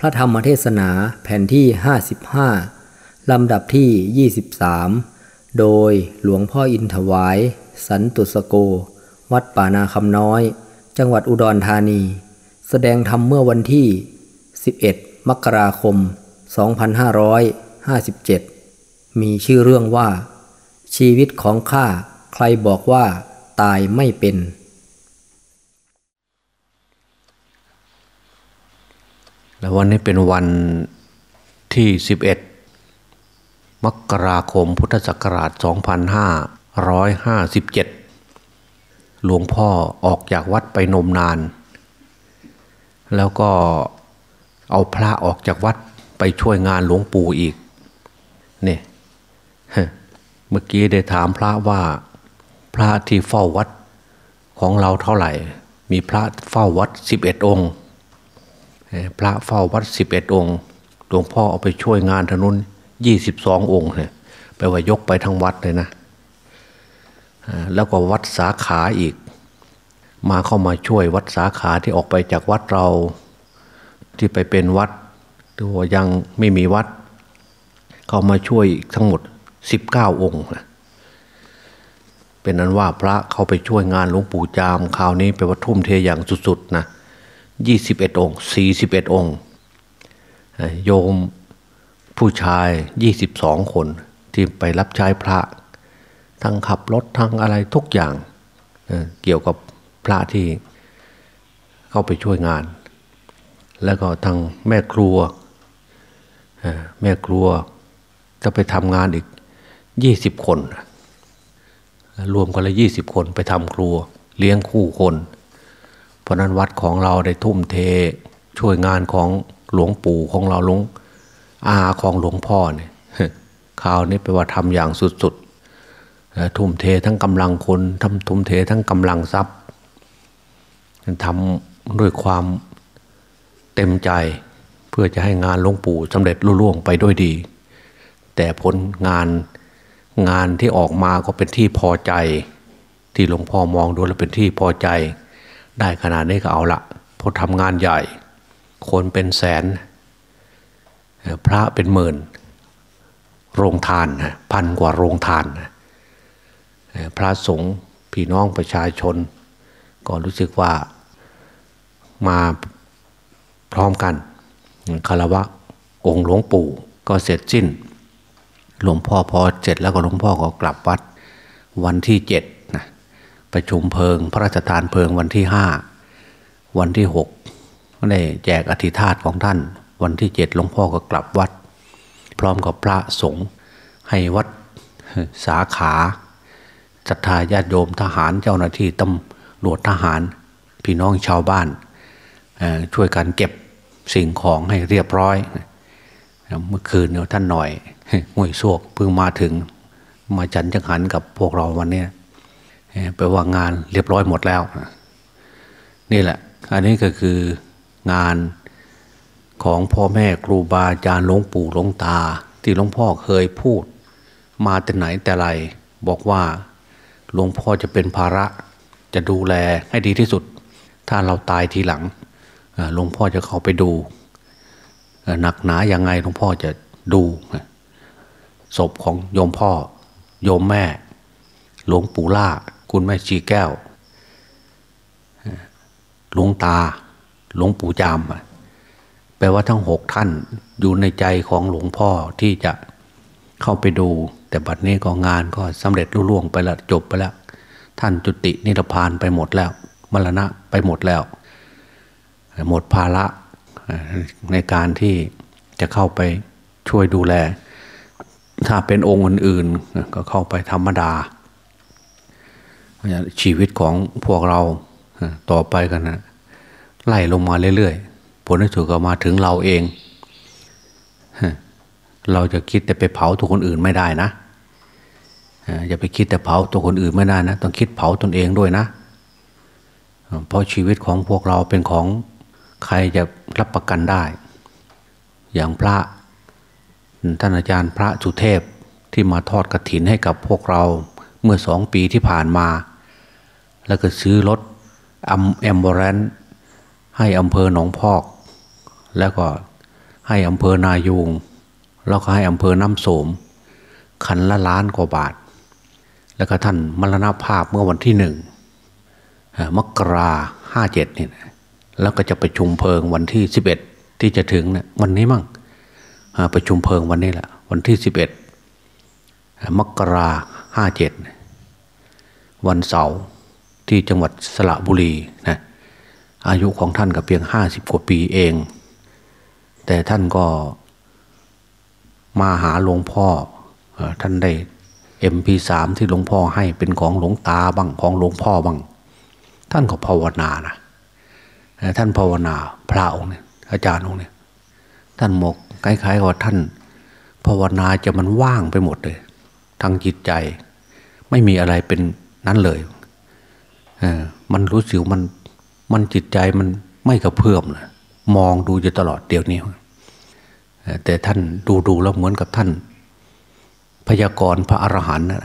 พระธรรมเทศนาแผ่นที่ 55 ลำดับที่ 23 โดยหลวงพ่ออินถวาย สันตุสโก วัดป่านาคำน้อย จังหวัดอุดรธานี แสดงธรรมเมื่อวันที่ 11 มกราคม 2557 มีชื่อเรื่องว่า ชีวิตของข้าใครบอกว่าตายไม่เป็น แล้ววันนี้เป็นวันที่ 11 มกราคมพุทธศักราช 2557 หลวงพ่อออกจากวัดไปนมนาน แล้วก็เอาพระออกจากวัดไปช่วยงานหลวงปู่อีก เนี่ยเมื่อกี้ได้ถามพระว่าพระที่เฝ้าวัดของเราเท่าไหร่ มีพระเฝ้าวัด 11 องค์ พระเฝ้าวัด11องค์หลวงพ่อเอาไปช่วยงานทนุน22องค์เนี่ยไปว่ายกไปทั้งวัดเลยนะแล้วก็วัดสาขาอีก มาเข้ามาช่วยวัดสาขาที่ออกไปจากวัดเราที่ไปเป็นวัดตัวยังไม่มีวัด เข้ามาช่วยทั้งหมด 19 องค์นะเป็นนั้นว่าพระเข้าไปช่วยงานหลวงปู่จามคราวนี้ไปวัดทุ่มเทอย่างสุดๆนะ ยี่สิบเอ็ดองค์สี่สิบเอ็ดองค์ โยมผู้ชายยี่สิบสองคนที่ไปรับใช้พระ ทั้งขับรถทั้งอะไรทุกอย่างเกี่ยวกับพระที่เข้าไปช่วยงาน แล้วก็ทางแม่ครัวแม่ครัวจะไปทำงานอีกยี่สิบคน รวมกันละยี่สิบคนไปทำครัว เลี้ยงคู่คน เพราะนั้นวัดของเราได้ทุ่มเทช่วยงานของหลวงปู่ของเราหลวงอาของหลวงพ่อเนี่ยคราวนี้ไปว่าทำอย่างสุดๆทุ่มเททั้งกำลังคนทำทุ่มเททั้งกำลังทรัพย์ทำด้วยความเต็มใจเพื่อจะให้งานหลวงปู่สำเร็จรุ่ล่วงไปด้วยดี แต่ผลงานงานที่ออกมาก็เป็นที่พอใจ ที่หลวงพ่อมองดูแล้วเป็นที่พอใจ ได้ขนาดนี้ก็เอาละพอทำงานใหญ่ คนเป็นแสน พระเป็นหมื่น โรงทานพันกว่าโรงทาน พระสงฆ์พี่น้องประชาชน ก็รู้สึกว่ามาพร้อมกันคารวะองค์หลวงปู่ก็เสร็จสิ้น หลวงพ่อพอเสร็จแล้วก็หลวงพ่อก็กลับวัดวันที่เจ็ด ประชุมเพลิง พระราชทานเพลิงวันที่ห้าวันที่หกก็ได้แจกอธิธาตของท่าน วันที่เจ็ดหลวงพ่อก็กลับวัด พร้อมกับพระสงฆ์ให้วัดสาขาศรัทธาญาติโยมทหารเจ้าหน้าที่ตำรวจทหาร พี่น้องชาวบ้าน ช่วยกันเก็บสิ่งของให้เรียบร้อย เมื่อคืนเนี่ยท่านหน่อยห่วยซวกเพิ่งมาถึงมาจันจังหันกับพวกเราวันนี้ ไปว่างานเรียบร้อยหมดแล้ว นี่แหละ อันนี้ก็คืองานของพ่อแม่ครูบาอาจารย์หลวงปู่หลวงตา ที่หลวงพ่อเคยพูด มาแต่ไหนแต่ไร บอกว่าหลวงพ่อจะเป็นภาระจะดูแลให้ดีที่สุด ถ้าเราตายทีหลังหลวงพ่อจะเข้าไปดูหนักหนาอยังไงหลวงพ่อจะดูศพของโยมพ่อโยมแม่ หลวงปู่ล่า คุณแม่ชีแก้วหลวงตาหลวงปู่จามแปลว่าทั้งหกท่านอยู่ในใจของหลวงพ่อที่จะเข้าไปดู แต่บัดนี้ก็งานก็สำเร็จรุ่ล่วงไปแล้วจบไปแล้ว ท่านจุตินิพพานไปหมดแล้ว มรณะไปหมดแล้ว หมดภาระในการที่จะเข้าไปช่วยดูแล ถ้าเป็นองค์อื่นๆก็เข้าไปธรรมดา ชีวิตของพวกเราต่อไปกันนะไล่ลงมาเรื่อยๆ ผลที่สุดก็มาถึงเราเอง เราจะคิดแต่ไปเผาตัวคนอื่นไม่ได้นะอย่าไปคิดแต่เผาตัวคนอื่นไม่ได้นะ ต้องคิดเผาตนเองด้วยนะ เพราะชีวิตของพวกเราเป็นของใครจะรับประกันได้ อย่างพระท่านอาจารย์พระสุเทพที่มาทอดกระถินให้กับพวกเราเมื่อสองปีที่ผ่านมา แล้วก็ซื้อรถอัมแอมบรนให้อำเภอหนองพอก แล้วก็ให้อำเภอนายูงแล้วก็ให้อำเภอน้ำโสมคันละล้านกว่าบาท แล้วก็ท่านมรณภาพเมื่อวันที่หนึ่งมกราห้าเจ็ดเนี่ยแล้วก็จะไปชุมเพลิงวันที่สิบเอ็ดที่จะถึงเนี่ยวันนี้มั่งไปชุมเพลิงวันนี้แหละวันที่สิบเอ็ดมกราห้าเจ็ดวันเสาร์ ที่จังหวัดสระบุรีนะอายุของท่านก็เพียงห้าสิบกว่าปีเอง แต่ท่านก็มาหาหลวงพ่อท่านได้เอ็มพีสามที่หลวงพ่อให้เป็นของหลวงตาบ้างของหลวงพ่อบ้างท่านก็ภาวนานะท่านภาวนาพระองค์เนี่ยอาจารย์องค์เนี่ยท่านหมกคล้ายๆกับท่าน ภาวนาจะมันว่างไปหมดเลยทางจิตใจ ไม่มีอะไรเป็นนั้นเลย มันรู้สึกมันมันจิตใจมันไม่กระเพื่อมนะมองดูอยู่ตลอดเดี๋ยวนี้แต่ท่านดูดูแล้วเหมือนกับท่าน พยากรณ์พระอรหันต์นะ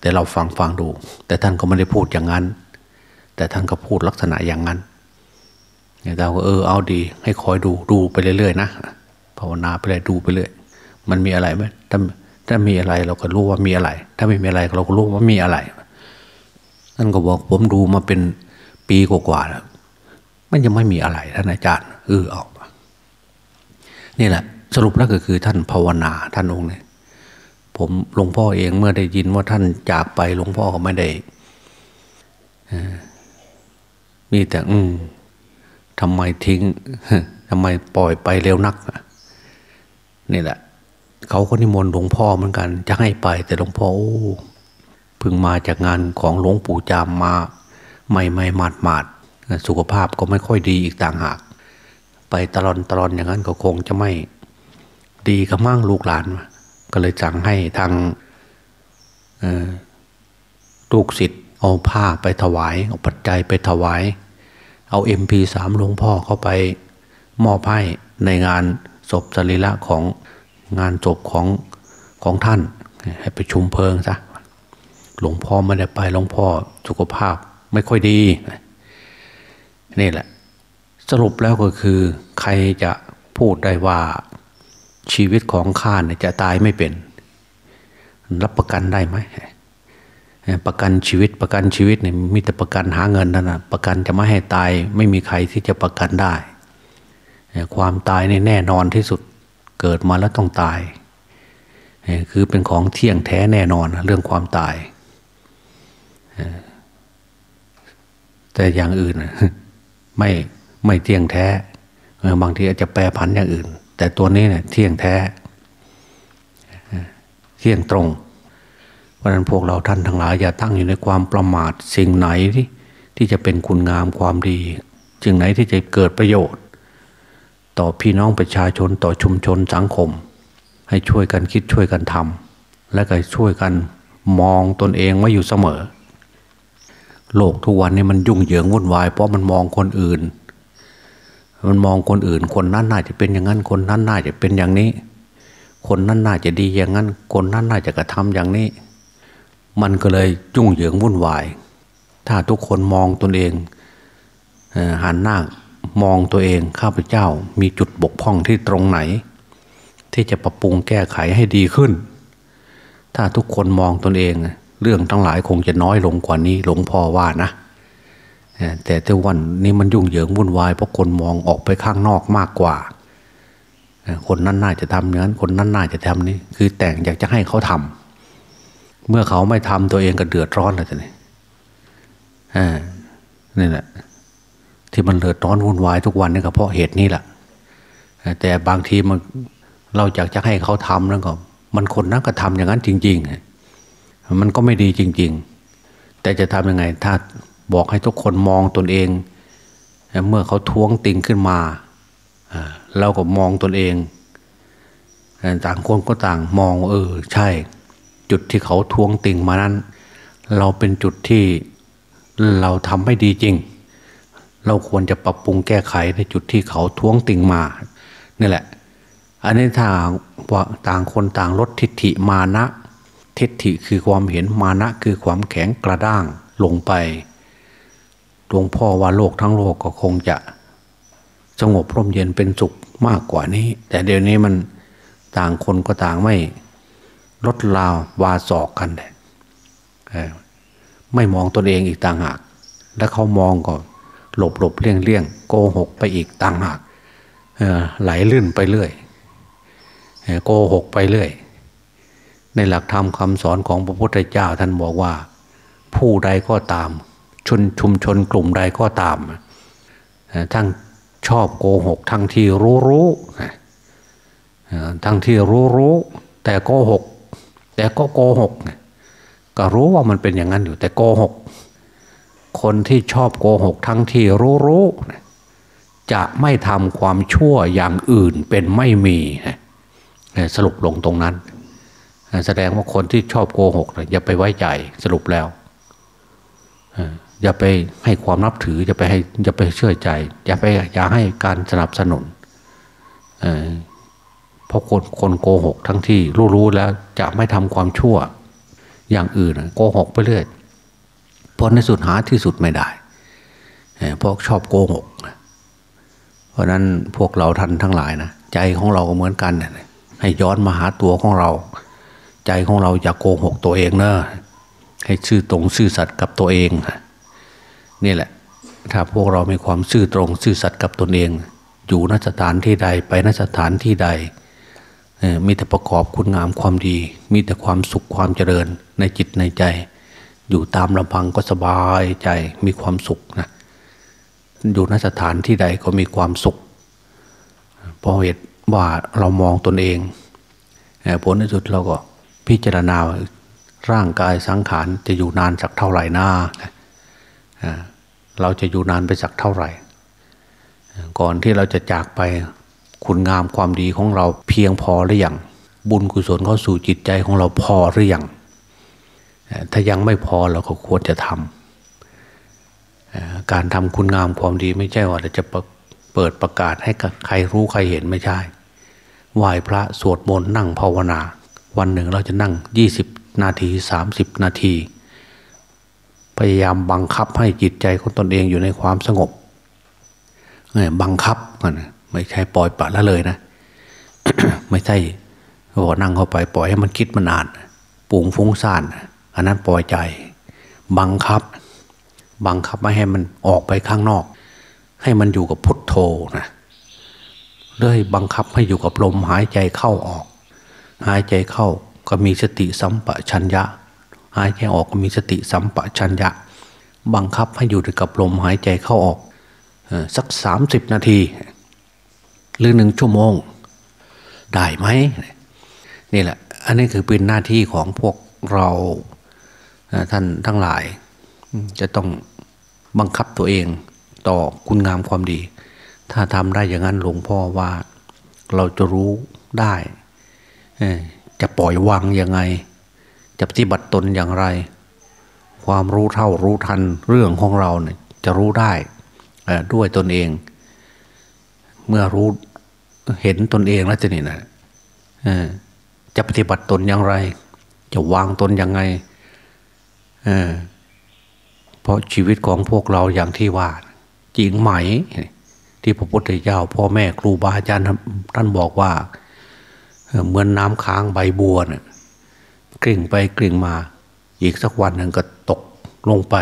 แต่เราฟังฟังดู แต่ท่านก็ไม่ได้พูดอย่างนั้น แต่ท่านก็พูดลักษณะอย่างนั้นเราก็เออเอาดี ให้คอยดูดูไปเรื่อยๆนะภาวนาไปเลยดูไปเรื่อยมันมีอะไรไหมถ้าถ้ามีอะไรเราก็รู้ว่ามีอะไร ถ้าไม่มีอะไรเราก็รู้ว่ามีอะไร ท่านก็บอกผมดูมาเป็นปีกว่าๆแล้วมันยังไม่มีอะไรท่านอาจารย์เออเอานี่แหละ สรุปแล้วก็คือท่านภาวนาท่านองค์เนี่ยผมหลวงพ่อเองเมื่อได้ยินว่าท่านจากไปหลวงพ่อก็ไม่ได้มีแต่ อืมทำไมทิ้งทำไมปล่อยไปเร็วนักนี่แหละ เขาก็นิมนต์หลวงพ่อเหมือนกัน จะให้ไปแต่หลวงพ่อโอ้ พึ่งมาจากงานของหลวงปู่จามมาใหม่ไม่มาดมาดสุขภาพก็ไม่ค่อยดีอีกต่างหาก ไปตลอนตลอนอย่างนั้นก็คงจะไม่ดีกับมั่งลูกหลาน ก็เลยสั่งให้ทางลูกศิษย์เอาผ้าไปถวาย เอาปัจจัยไปถวาย เอาเอ็มพีสามหลวงพ่อเข้าไปมอบให้ในงานศพสรีระของงานศพของของท่าน ให้ไปชุมเพลิงซะ หลวงพ่อไม่ได้ไปหลวงพ่อสุขภาพไม่ค่อยดีนี่แหละ สรุปแล้วก็คือ ใครจะพูดได้ว่าชีวิตของข้าเนี่ยจะตายไม่เป็น รับประกันได้ไหมประกันชีวิตประกันชีวิตเนี่ยมีแต่ประกันหาเงินนั่นนะประกันจะไม่ให้ตายไม่มีใครที่จะประกันได้ ความตายในแน่นอนที่สุดเกิดมาแล้วต้องตาย คือเป็นของเที่ยงแท้แน่นอนเรื่องความตาย แต่อย่างอื่นไม่ไม่เที่ยงแท้บางทีอาจจะแปรผันอย่างอื่น แต่ตัวนี้เนี่ยเที่ยงแท้ เที่ยงตรง เพราะนั้นพวกเราท่านทั้งหลายอย่าตั้งอยู่ในความประมาทสิ่งไหนที่ที่จะเป็นคุณงามความดีสิ่งไหนที่จะเกิดประโยชน์ ต่อพี่น้องประชาชนต่อชุมชนสังคม ให้ช่วยกันคิดช่วยกันทำและก็ช่วยกันมองตนเองไว้อยู่เสมอ โลกทุกวันนี้มันยุ่งเหยิงวุ่นวายเพราะมันมองคนอื่น มันมองคนอื่น คนนั้นน่าจะเป็นอย่างนั้น คนนั้นน่าจะเป็นอย่างนี้ คนนั้นน่าจะดีอย่างนั้น คนนั้นน่าจะกระทำอย่างนี้ มันก็เลยยุ่งเหยิงวุ่นวาย ถ้าทุกคนมองตนเองหันหน้ามองตัวเองข้าพเจ้ามีจุดบกพร่องที่ตรงไหน ที่จะปรับปรุงแก้ไขให้ดีขึ้น ถ้าทุกคนมองตนเอง เรื่องทั้งหลายคงจะน้อยลงกว่านี้หลวงพ่อว่านะแต่ทุกวันนี้มันยุ่งเหยิงวุ่นวายเพราะคนมองออกไปข้างนอกมากกว่า คนนั้นน่าจะทำอย่างนั้น คนนั้นน่าจะทำนี้ คือแต่งอยากจะให้เขาทำเมื่อเขาไม่ทำตัวเองก็เดือดร้อนเลยทีนี้นี่แหละที่มันเดือดร้อนวุ่นวายทุกวันนี่ก็เพราะเหตุนี้แหละแต่บางทีมันเราอยากจะให้เขาทำแล้วก็มันคนนั้นก็ทำอย่างนั้นจริง ๆ มันก็ไม่ดีจริง ๆ แต่จะทำยังไง ถ้าบอกให้ทุกคนมองตนเอง เมื่อเขาท้วงติงขึ้นมาเราก็มองตนเอง ต่างคนก็ต่างมองเออ ใช่ จุดที่เขาท้วงติงมานั้น เราเป็นจุดที่เราทำไม่ดีจริง เราควรจะปรับปรุงแก้ไขในจุดที่เขาท้วงติงมานี่แหละ อันนี้ถ้าว่าต่างคนต่างลดทิฏฐิมานะ ทิฏฐิคือความเห็นมานะคือความแข็งกระด้างลงไปหลวงพ่อว่าโลกทั้งโลกก็คงจะสงบร่มเย็นเป็นสุขมากกว่านี้ แต่เดี๋ยวนี้มันต่างคนก็ต่างไม่ลดลาววาศอกกันไม่มองตนเองอีกต่างหาก แล้วเขามองก็หลบหลบเลี่ยงเลี่ยงโกหกไปอีกต่างหากไหลลื่นไปเรื่อยโกหกไปเรื่อย ในหลักธรรมคำสอนของพระพุทธเจ้าท่านบอกว่า ผู้ใดก็ตาม ชนชุมชนกลุ่มใดก็ตาม ทั้งชอบโกหก ทั้งที่รู้รู้ทั้งที่รู้รู้แต่โกหก แต่ก็โกหก ก็รู้ว่ามันเป็นอย่างนั้นอยู่แต่โกหก คนที่ชอบโกหก ทั้งที่รู้รู้จะไม่ทำความชั่วอย่างอื่นเป็นไม่มีสรุปลงตรงนั้น แสดงว่าคนที่ชอบโกหกอย่าไปไว้ใจสรุปแล้วอย่าไปให้ความนับถืออย่าไปให้อย่าไปเชื่อใจ อย่าไปอย่าให้การสนับสนุนเพราะคนคนโกหกทั้งที่รู้ๆแล้วจะไม่ทำความชั่วอย่างอื่นโกหกไปเรื่อยเพราะในสุดหาที่สุดไม่ได้เพราะชอบโกหกเพราะนั้นพวกเราท่านทั้งหลายนะใจของเราก็เหมือนกัน ให้ย้อนมาหาตัวของเรา ใจของเราอย่าโกหกตัวเองเนอะให้ชื่อตรงซื่อสัตย์กับตัวเองนี่แหละ ถ้าพวกเรามีความซื่อตรงซื่อสัตย์กับตนเอง อยู่นสถานที่ใดไปนสถานที่ใดมีแต่ประกอบคุณงามความดี มีแต่ความสุขความเจริญในจิตในใจ อยู่ตามลำพังก็สบายใจมีความสุขนะอยู่นสถานที่ใดก็มีความสุขเพราะเหตุว่าเรามองตนเองผลในสุดเราก็ พิจารณาร่างกายสังขารจะอยู่นานสักเท่าไหร่น้าเราจะอยู่นานไปสักเท่าไหร่ ก่อนที่เราจะจากไปคุณงามความดีของเราเพียงพอหรือยังบุญกุศลเข้าสู่จิตใจของเราพอหรือยังถ้ายังไม่พอเราก็ควรจะทำการทำคุณงามความดีไม่ใช่ว่าเราจะเปิดประกาศให้ใครรู้ใครเห็นไม่ใช่ไหว้พระสวดมนต์นั่งภาวนา วันหนึ่งเราจะนั่งยี่สิบนาทีสามสิบนาที พยายามบังคับให้จิตใจของตนเองอยู่ในความสงบบังคับมันไม่ใช่ปล่อยปละละเลยนะ ไม่ใช่พอนั่งเข้าไปปล่อยให้มันคิดมันอ่านปุงฟุ้งซ่านอันนั้นปล่อยใจ บังคับ บังคับไม่ให้มันออกไปข้างนอก ให้มันอยู่กับพุทโธนะเลยบังคับให้อยู่กับลมหายใจเข้าออก หายใจเข้าก็มีสติสัมปชัญญะ หายใจออกก็มีสติสัมปชัญญะ บังคับให้อยู่กับลมหายใจเข้าออกสักสามสิบนาที หรือหนึ่งชั่วโมง ได้ไหมนี่แหละ อันนี้คือเป็นหน้าที่ของพวกเราท่านทั้งหลาย จะต้องบังคับตัวเองต่อคุณงามความดี ถ้าทำได้อย่างนั้นหลวงพ่อว่าเราจะรู้ได้ จะปล่อยวางยังไง จะปฏิบัติตนอย่างไร ความรู้เท่ารู้ทันเรื่องของเราเนี่ยจะรู้ได้ด้วยตนเอง เมื่อรู้เห็นตนเองแล้วจะนี่นะจะปฏิบัติตนอย่างไร จะวางตนยังไงเเพราะชีวิตของพวกเราอย่างที่ว่าจริงไหม ที่พระพุทธเจ้าพ่อแม่ครูบาอาจารย์ท่านบอกว่า เหมือนน้ำค้างใบบัวเนะ่ยกลิ่งไปกลิ่งมา อีกสักวันหนึ่งก็ตกลงไป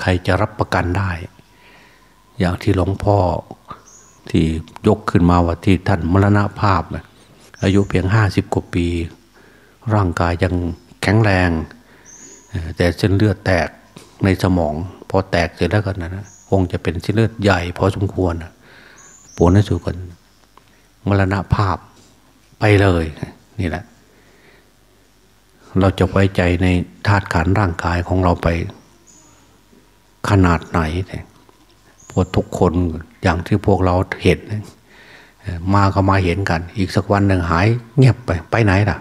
ใครจะรับประกันได้ อย่างที่หลวงพ่อที่ยกขึ้นมาว่าที่ท่านมรณภาพอายุเพียงห้าสิบกว่าปี ร่างกายยังแข็งแรง แต่เส้นเลือดแตกในสมอง พอแตกเสร็จแล้วกันนะคงจะเป็นเส้นเลือดใหญ่พอสมควรปวดในสุกันมรณภาพ ไปเลยนี่แหละ เราจะไว้ใจในธาตุขันร่างกายของเราไป ขนาดไหนพวกทุกคนอย่างที่พวกเราเห็นมาก็มาเห็นกัน อีกสักวันหนึ่งหาย เงียบไปไปไหนล่ะ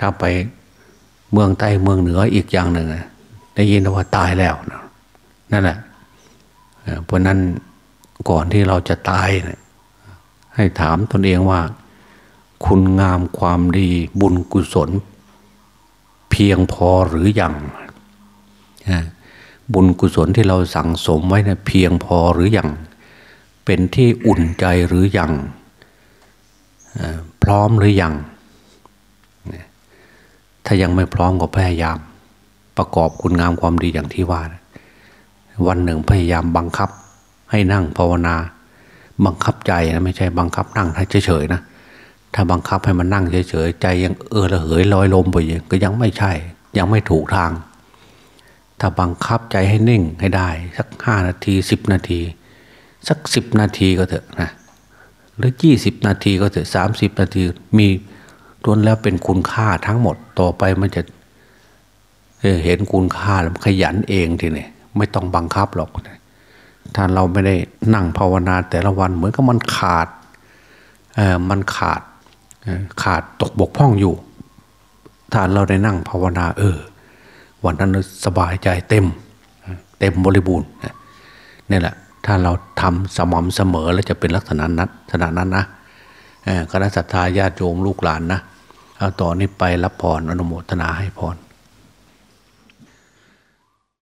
ถ้าไปเมืองใต้เมืองเหนืออีกอย่างหนึ่งได้ยินว่าตายแล้วนั่นแหละเพราะนั้นก่อนที่เราจะตาย ให้ถามตนเองว่า คุณงามความดีบุญกุศล เพียงพอหรือยังบุญกุศลที่เราสั่งสมไว้นะเพียงพอหรือยังเป็นที่อุ่นใจหรือยังพร้อมหรือยังถ้ายังไม่พร้อมก็พยายาม ประกอบคุณงามความดีอย่างที่ว่า วันหนึ่งพยายามบังคับให้นั่งภาวนา บังคับใจนะไม่ใช่บังคับนั่งให้เฉยๆนะถ้าบังคับให้มันนั่งเฉยๆใจยังเออระเหยลอยลมไปยังก็ยังไม่ใช่ ยังไม่ถูกทาง ถ้าบังคับใจให้นิ่งให้ได้ สักห้านาทีสิบนาที สักสิบนาทีก็เถอะนะหรือยี่สิบนาทีก็เถอะสามสิบนาทีมีล้วนแล้วเป็นคุณค่าทั้งหมดต่อไปมันจะเห็นคุณค่าแล้วขยันเองทีนี้ไม่ต้องบังคับหรอก ถ้าเราไม่ได้นั่งภาวนาแต่ละวันเหมือนกับมันขาดมันขาดขาดตกบกพร่องอยู่ ถ้าเราได้นั่งภาวนาเออ วันนั้นสบายใจเต็ม เต็มบริบูรณ์นี่แหละ ถ้าเราทำสม่ำเสมอแล้วจะเป็นลักษณะนั้นขณะนั้นนะคณะสัตยาญาติโยมลูกหลานนะเอาต่อนนี้ไปรับพรอนุโมทนาให้พร